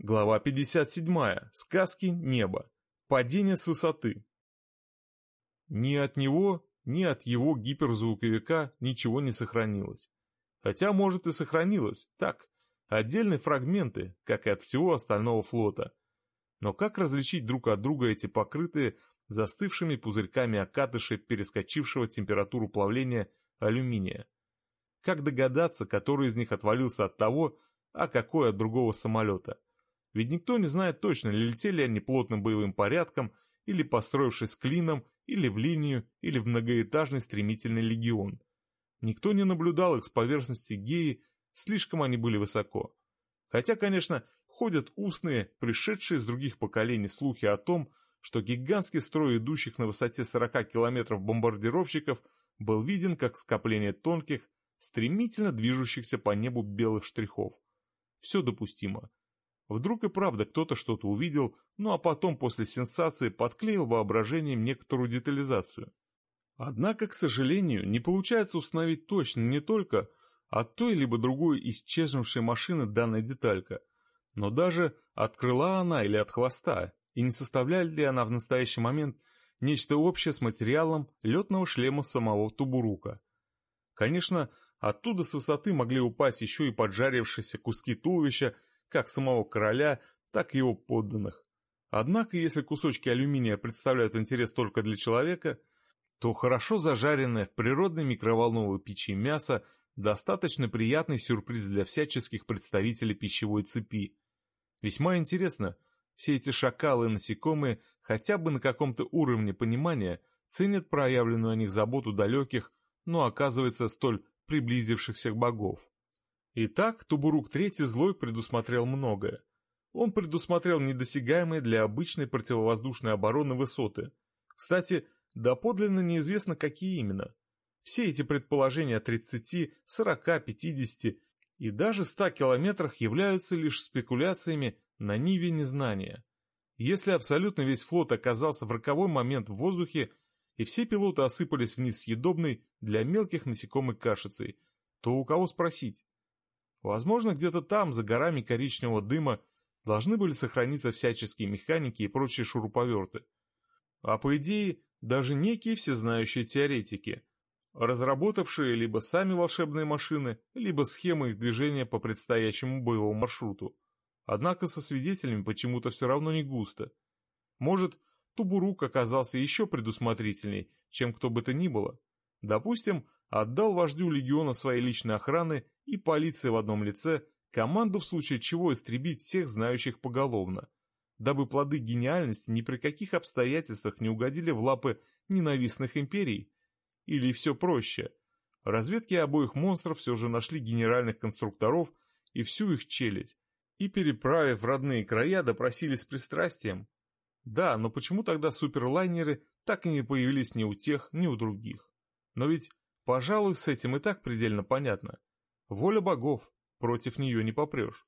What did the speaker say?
Глава 57. Сказки неба. Падение с высоты. Ни от него, ни от его гиперзвуковика ничего не сохранилось. Хотя, может, и сохранилось, так, отдельные фрагменты, как и от всего остального флота. Но как различить друг от друга эти покрытые застывшими пузырьками окатыши перескочившего температуру плавления алюминия? Как догадаться, который из них отвалился от того, а какой от другого самолета? Ведь никто не знает точно, летели они плотным боевым порядком, или построившись клином, или в линию, или в многоэтажный стремительный легион. Никто не наблюдал их с поверхности Геи, слишком они были высоко. Хотя, конечно, ходят устные, пришедшие с других поколений слухи о том, что гигантский строй идущих на высоте 40 километров бомбардировщиков был виден как скопление тонких, стремительно движущихся по небу белых штрихов. Все допустимо. Вдруг и правда кто-то что-то увидел, ну а потом после сенсации подклеил воображением некоторую детализацию. Однако, к сожалению, не получается установить точно не только от той либо другой исчезнувшей машины данная деталька, но даже от крыла она или от хвоста, и не составляет ли она в настоящий момент нечто общее с материалом летного шлема самого Тубурука. Конечно, оттуда с высоты могли упасть еще и поджарившиеся куски туловища как самого короля, так и его подданных. Однако, если кусочки алюминия представляют интерес только для человека, то хорошо зажаренное в природной микроволновой печи мясо достаточно приятный сюрприз для всяческих представителей пищевой цепи. Весьма интересно, все эти шакалы и насекомые хотя бы на каком-то уровне понимания ценят проявленную о них заботу далеких, но оказывается столь приблизившихся богов. Итак, Тубурук III злой предусмотрел многое. Он предусмотрел недосягаемые для обычной противовоздушной обороны высоты. Кстати, доподлинно неизвестно, какие именно. Все эти предположения о 30, 40, 50 и даже 100 километрах являются лишь спекуляциями на ниве незнания. Если абсолютно весь флот оказался в роковой момент в воздухе, и все пилоты осыпались вниз съедобной для мелких насекомых кашицей, то у кого спросить? Возможно, где-то там, за горами коричневого дыма, должны были сохраниться всяческие механики и прочие шуруповерты. А по идее, даже некие всезнающие теоретики, разработавшие либо сами волшебные машины, либо схемы их движения по предстоящему боевому маршруту. Однако со свидетелями почему-то все равно не густо. Может, Тубурук оказался еще предусмотрительней, чем кто бы то ни было. Допустим, отдал вождю легиона своей личной охраны и полиции в одном лице команду в случае чего истребить всех знающих поголовно, дабы плоды гениальности ни при каких обстоятельствах не угодили в лапы ненавистных империй. Или все проще. Разведки обоих монстров все же нашли генеральных конструкторов и всю их челядь, и, переправив в родные края, допросили с пристрастием. Да, но почему тогда суперлайнеры так и не появились ни у тех, ни у других? Но ведь, пожалуй, с этим и так предельно понятно. Воля богов, против нее не попрешь.